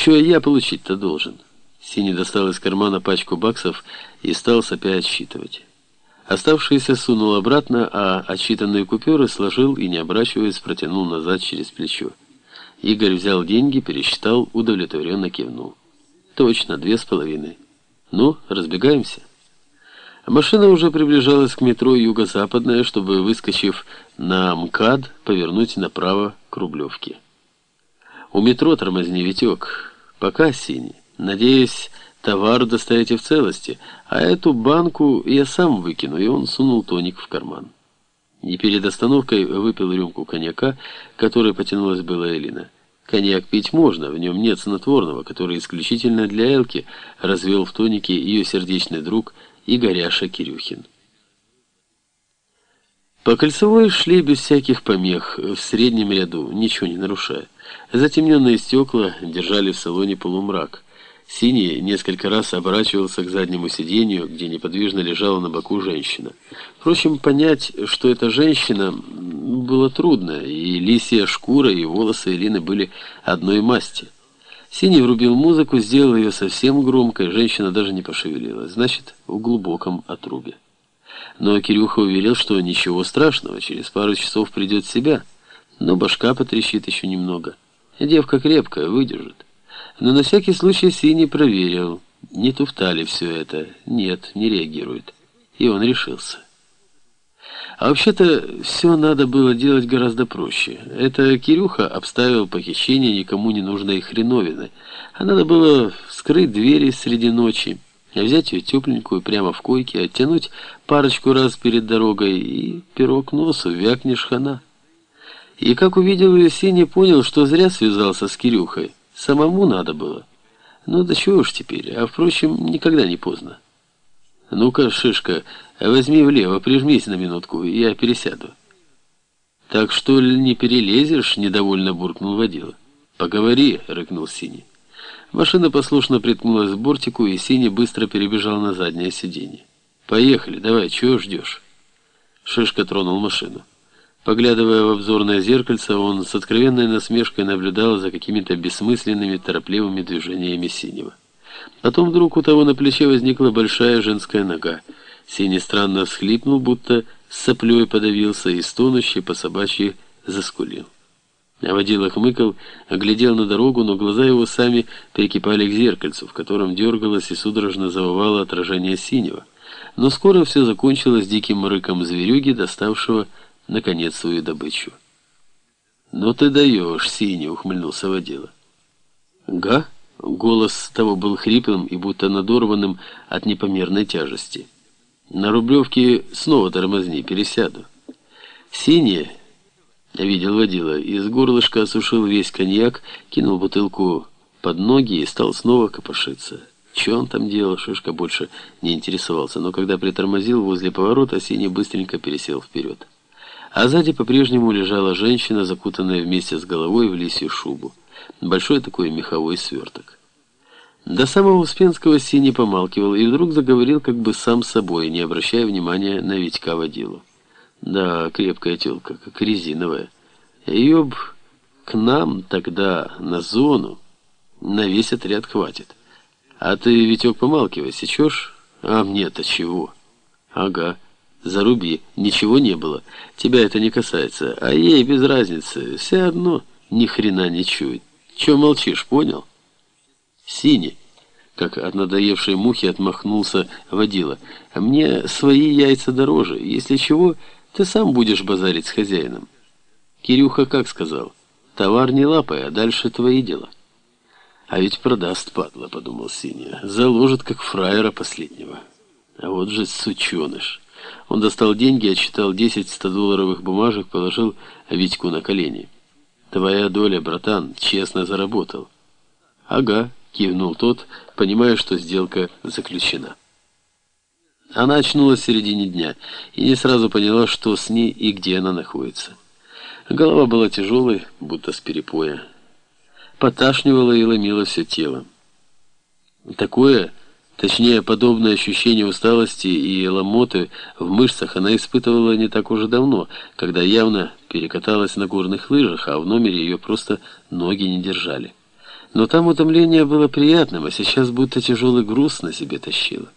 Чего я получить-то должен? Синий достал из кармана пачку баксов и стал сопя отсчитывать. Оставшиеся сунул обратно, а отсчитанные купюры сложил и, не оборачиваясь, протянул назад через плечо. Игорь взял деньги, пересчитал, удовлетворенно кивнул. Точно, две с половиной. Ну, разбегаемся. Машина уже приближалась к метро «Юго-Западное», чтобы, выскочив на МКАД, повернуть направо к Рублевке. У метро тормозни, Витек. Пока синий. Надеюсь, товар доставите в целости, а эту банку я сам выкину, и он сунул тоник в карман. И перед остановкой выпил рюмку коньяка, которой потянулась была Элина. Коньяк пить можно, в нем нет снотворного, который исключительно для Элки развел в тонике ее сердечный друг Игоряша Кирюхин. По кольцевой шли без всяких помех, в среднем ряду, ничего не нарушая. Затемненные стекла держали в салоне полумрак. Синий несколько раз оборачивался к заднему сиденью, где неподвижно лежала на боку женщина. Впрочем, понять, что это женщина, было трудно, и лисья шкура и волосы Элины были одной масти. Синий врубил музыку, сделал ее совсем громкой, женщина даже не пошевелилась, значит, в глубоком отрубе. Но Кирюха уверил, что ничего страшного, через пару часов придет в себя, но башка потрещит еще немного. Девка крепкая, выдержит. Но на всякий случай Синий проверил, не туфта ли все это. Нет, не реагирует. И он решился. А вообще-то все надо было делать гораздо проще. Это Кирюха обставил похищение никому не нужной хреновины. А надо было вскрыть двери среди ночи, взять ее тепленькую прямо в койке, оттянуть парочку раз перед дорогой и пирог носу, вякнешь хана. И как увидел ее, Синий понял, что зря связался с Кирюхой. Самому надо было. Ну да чего уж теперь, а впрочем, никогда не поздно. Ну-ка, Шишка, возьми влево, прижмись на минутку, я пересяду. Так что ли не перелезешь, недовольно буркнул водила. Поговори, рыкнул Синий. Машина послушно приткнулась к бортику, и Синий быстро перебежал на заднее сиденье. «Поехали, давай, чего ждешь?» Шишка тронул машину. Поглядывая в обзорное зеркальце, он с откровенной насмешкой наблюдал за какими-то бессмысленными, торопливыми движениями Синего. Потом вдруг у того на плече возникла большая женская нога. Синий странно всхлипнул, будто соплей подавился и стонущий по собачьи заскулил. Водила хмыкал, оглядел на дорогу, но глаза его сами прикипали к зеркальцу, в котором дергалось и судорожно завывало отражение синего. Но скоро все закончилось диким рыком зверюги, доставшего наконец, свою добычу. «Ну ты даешь, синий!» — ухмыльнулся водила. «Га?» — голос того был хриплым и будто надорванным от непомерной тяжести. «На Рублевке снова тормозни, пересяду». «Синие!» — видел водила. Из горлышка осушил весь коньяк, кинул бутылку под ноги и стал снова копошиться. Че он там делал, Шишка больше не интересовался, но когда притормозил возле поворота, Синий быстренько пересел вперед а сзади по-прежнему лежала женщина, закутанная вместе с головой в лисью шубу. Большой такой меховой сверток. До самого Успенского Синий помалкивал и вдруг заговорил как бы сам собой, не обращая внимания на Витька водилу. Да, крепкая тёлка, как резиновая. Её б к нам тогда на зону на весь отряд хватит. А ты, Витек, помалкивай, сечешь? А мне-то чего? Ага. Заруби, ничего не было. Тебя это не касается, а ей без разницы. Все одно ни хрена не чует. Че молчишь, понял? Синий, как от надоевшей мухи отмахнулся водила. А мне свои яйца дороже. Если чего, ты сам будешь базарить с хозяином. Кирюха как сказал? Товар не лапай, а дальше твои дела. А ведь продаст, падла, подумал Синя. Заложит, как фраера последнего. А вот же сученыш. Он достал деньги, отсчитал 10 100-долларовых бумажек, положил Витьку на колени. «Твоя доля, братан, честно заработал». «Ага», — кивнул тот, понимая, что сделка заключена. Она очнулась в середине дня и не сразу поняла, что с ней и где она находится. Голова была тяжелой, будто с перепоя. Поташнивала и ломила все тело. Такое Точнее, подобное ощущение усталости и ломоты в мышцах она испытывала не так уже давно, когда явно перекаталась на горных лыжах, а в номере ее просто ноги не держали. Но там утомление было приятным, а сейчас будто тяжелый груз на себе тащило.